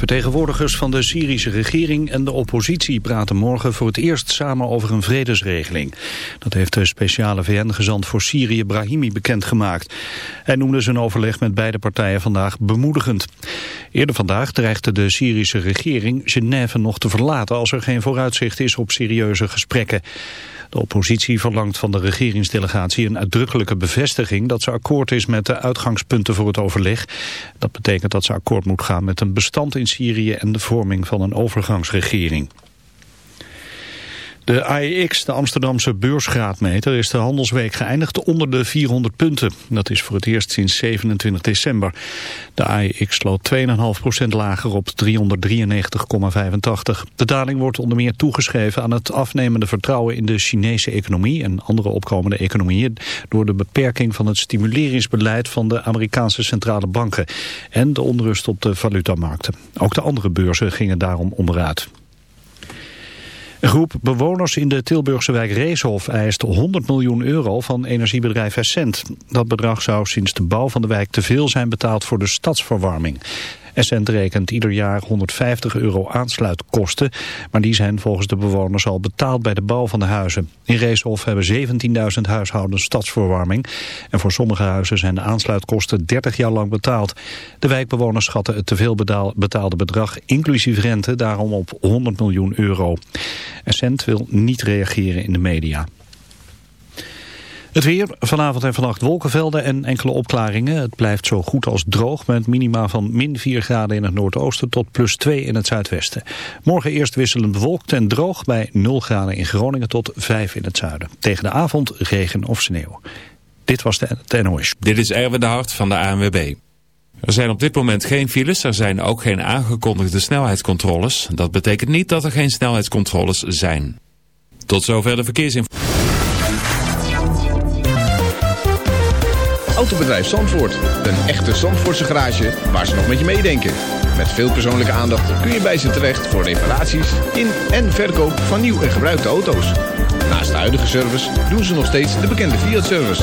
Vertegenwoordigers van de Syrische regering en de oppositie praten morgen voor het eerst samen over een vredesregeling. Dat heeft de speciale VN-gezant voor Syrië Brahimi bekendgemaakt. Hij noemde zijn overleg met beide partijen vandaag bemoedigend. Eerder vandaag dreigde de Syrische regering Genève nog te verlaten als er geen vooruitzicht is op serieuze gesprekken. De oppositie verlangt van de regeringsdelegatie een uitdrukkelijke bevestiging dat ze akkoord is met de uitgangspunten voor het overleg. Dat betekent dat ze akkoord moet gaan met een bestand in Syrië en de vorming van een overgangsregering. De AEX, de Amsterdamse beursgraadmeter, is de handelsweek geëindigd onder de 400 punten. Dat is voor het eerst sinds 27 december. De AEX sloot 2,5% lager op 393,85. De daling wordt onder meer toegeschreven aan het afnemende vertrouwen in de Chinese economie en andere opkomende economieën door de beperking van het stimuleringsbeleid van de Amerikaanse centrale banken en de onrust op de valutamarkten. Ook de andere beurzen gingen daarom onderuit. Een groep bewoners in de Tilburgse wijk Reeshof eist 100 miljoen euro van energiebedrijf Essent. Dat bedrag zou sinds de bouw van de wijk te veel zijn betaald voor de stadsverwarming. Essent rekent ieder jaar 150 euro aansluitkosten, maar die zijn volgens de bewoners al betaald bij de bouw van de huizen. In Reeshof hebben 17.000 huishoudens stadsverwarming en voor sommige huizen zijn de aansluitkosten 30 jaar lang betaald. De wijkbewoners schatten het teveel betaalde bedrag inclusief rente daarom op 100 miljoen euro. Essent wil niet reageren in de media. Het weer, vanavond en vannacht wolkenvelden en enkele opklaringen. Het blijft zo goed als droog met minima van min 4 graden in het noordoosten tot plus 2 in het zuidwesten. Morgen eerst wisselend bewolkt en droog bij 0 graden in Groningen tot 5 in het zuiden. Tegen de avond regen of sneeuw. Dit was de. Dit is Erwin de Hart van de ANWB. Er zijn op dit moment geen files, er zijn ook geen aangekondigde snelheidscontroles. Dat betekent niet dat er geen snelheidscontroles zijn. Tot zover de verkeersinformatie. Autobedrijf Zandvoort. Een echte Zandvoortse garage waar ze nog met je meedenken. Met veel persoonlijke aandacht kun je bij ze terecht voor reparaties in en verkoop van nieuw en gebruikte auto's. Naast de huidige service doen ze nog steeds de bekende Fiat-service.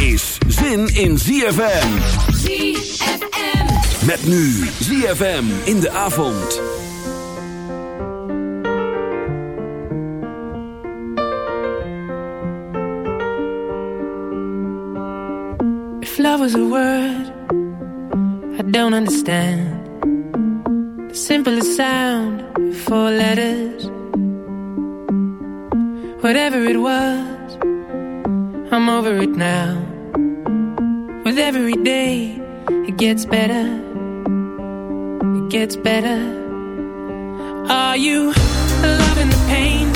is zin in ZFM. ZFM. Met nu ZFM in de avond. If love was a word, I don't understand. The simplest sound, four letters. Whatever it was, I'm over it now. With every day, it gets better. It gets better. Are you loving the pain?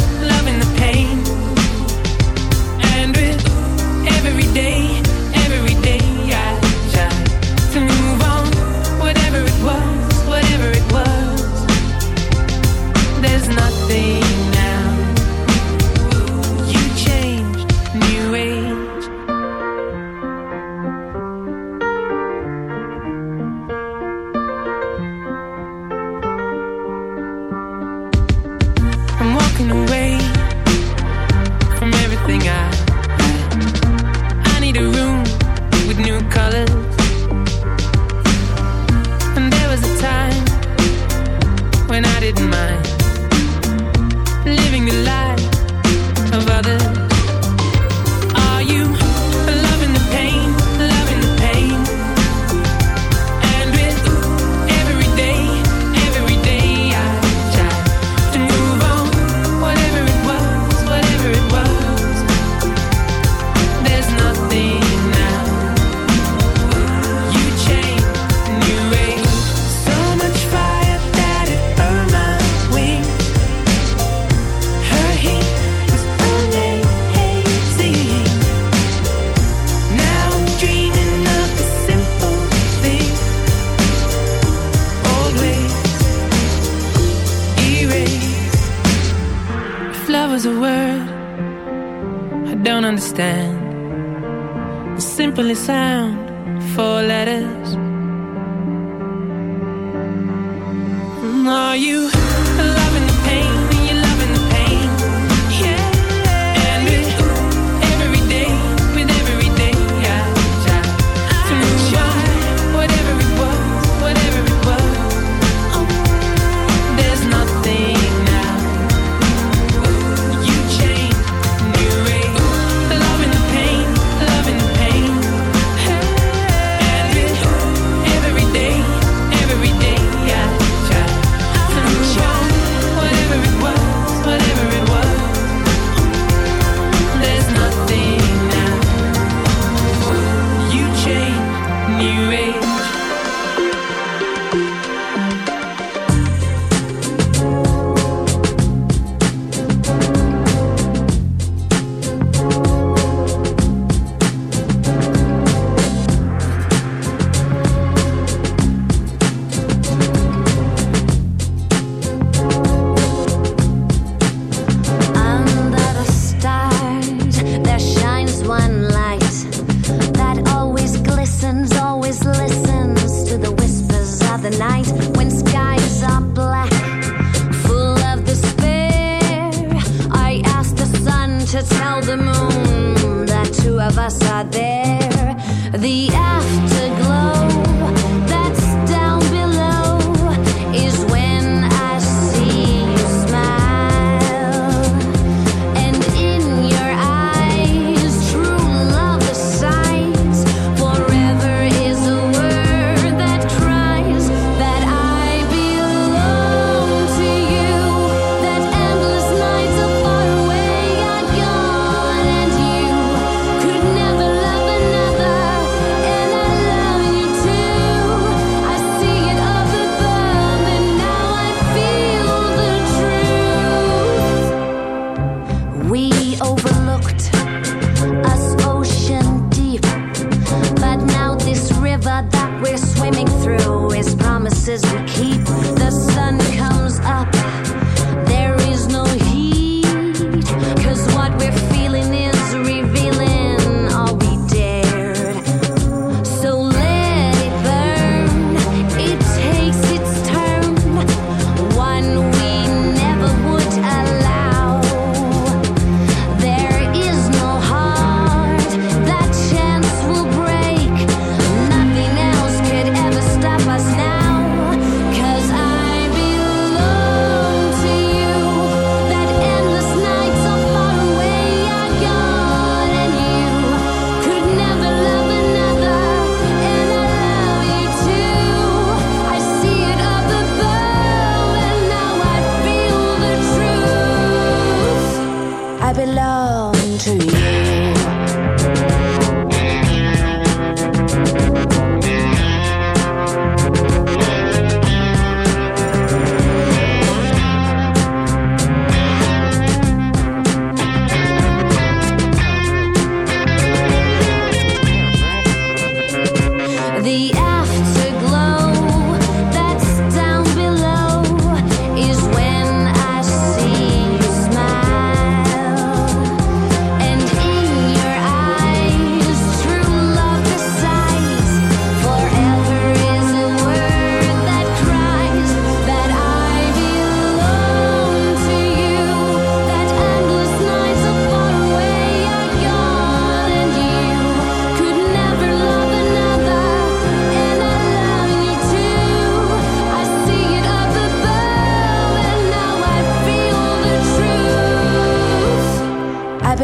we're swimming through is promises we keep. The sun comes up.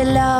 below